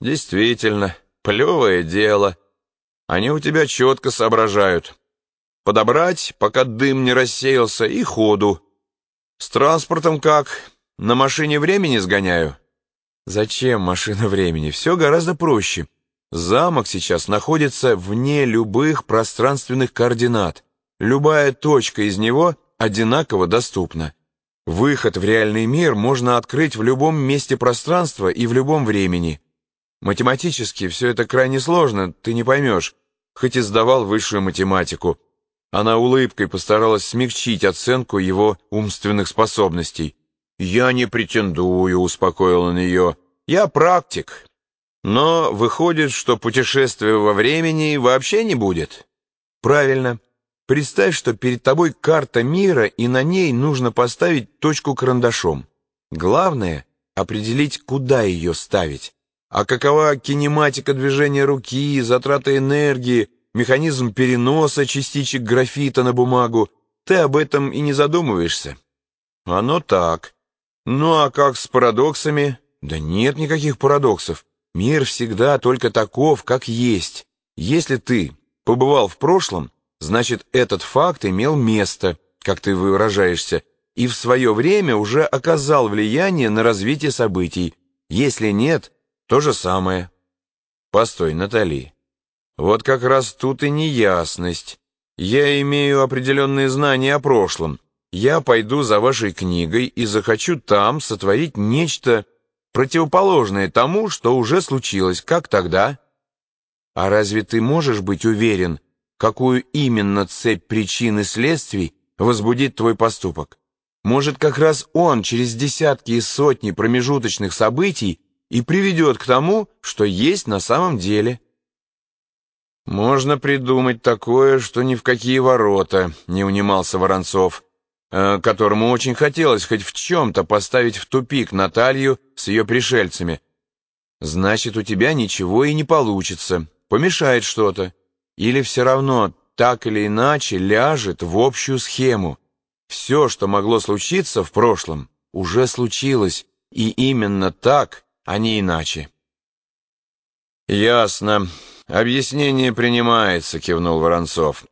Действительно, плевое дело. Они у тебя четко соображают. Подобрать, пока дым не рассеялся, и ходу. С транспортом как? На машине времени сгоняю? Зачем машина времени? Все гораздо проще. Замок сейчас находится вне любых пространственных координат. Любая точка из него одинаково доступна. Выход в реальный мир можно открыть в любом месте пространства и в любом времени. Математически все это крайне сложно, ты не поймешь, хоть и сдавал высшую математику. Она улыбкой постаралась смягчить оценку его умственных способностей. «Я не претендую», — успокоил он ее. «Я практик. Но выходит, что путешествия во времени вообще не будет». «Правильно. Представь, что перед тобой карта мира, и на ней нужно поставить точку карандашом. Главное — определить, куда ее ставить. А какова кинематика движения руки, затраты энергии, механизм переноса частичек графита на бумагу, ты об этом и не задумываешься. Оно так. Ну а как с парадоксами? Да нет никаких парадоксов. Мир всегда только таков, как есть. Если ты побывал в прошлом, значит этот факт имел место, как ты выражаешься, и в свое время уже оказал влияние на развитие событий. Если нет, то же самое. Постой, Натали. Вот как раз тут и неясность. Я имею определенные знания о прошлом. Я пойду за вашей книгой и захочу там сотворить нечто противоположное тому, что уже случилось. Как тогда? А разве ты можешь быть уверен, какую именно цепь причин и следствий возбудит твой поступок? Может, как раз он через десятки и сотни промежуточных событий и приведет к тому, что есть на самом деле. «Можно придумать такое, что ни в какие ворота», — не унимался Воронцов, э, которому очень хотелось хоть в чем-то поставить в тупик Наталью с ее пришельцами. «Значит, у тебя ничего и не получится, помешает что-то, или все равно так или иначе ляжет в общую схему. Все, что могло случиться в прошлом, уже случилось, и именно так — а не иначе. «Ясно. Объяснение принимается», — кивнул Воронцов.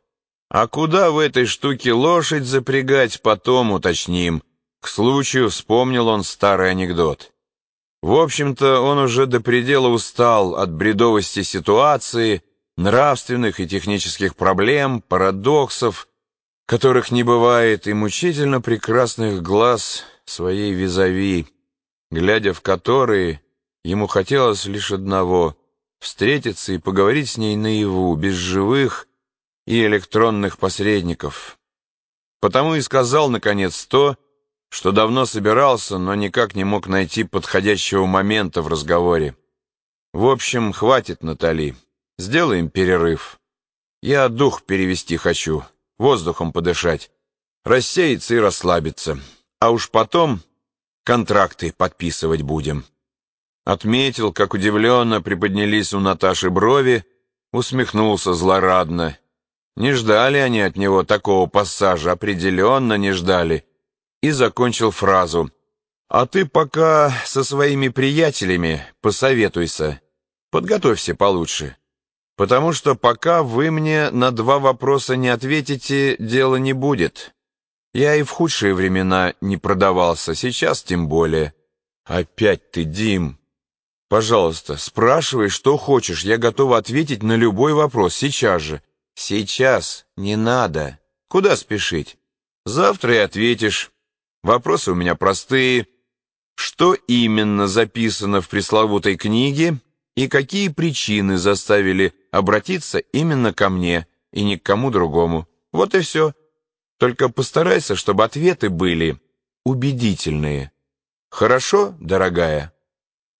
«А куда в этой штуке лошадь запрягать, потом уточним». К случаю вспомнил он старый анекдот. В общем-то, он уже до предела устал от бредовости ситуации, нравственных и технических проблем, парадоксов, которых не бывает, и мучительно прекрасных глаз своей визави, глядя в которые Ему хотелось лишь одного — встретиться и поговорить с ней наяву, без живых и электронных посредников. Потому и сказал, наконец, то, что давно собирался, но никак не мог найти подходящего момента в разговоре. В общем, хватит, Натали. Сделаем перерыв. Я дух перевести хочу, воздухом подышать, рассеяться и расслабиться. А уж потом контракты подписывать будем. Отметил, как удивленно приподнялись у Наташи брови, усмехнулся злорадно. Не ждали они от него такого пассажа, определенно не ждали. И закончил фразу. «А ты пока со своими приятелями посоветуйся, подготовься получше, потому что пока вы мне на два вопроса не ответите, дела не будет. Я и в худшие времена не продавался, сейчас тем более». «Опять ты, Дим!» Пожалуйста, спрашивай, что хочешь, я готова ответить на любой вопрос, сейчас же. Сейчас, не надо. Куда спешить? Завтра и ответишь. Вопросы у меня простые. Что именно записано в пресловутой книге и какие причины заставили обратиться именно ко мне и ни к кому другому? Вот и все. Только постарайся, чтобы ответы были убедительные. Хорошо, дорогая?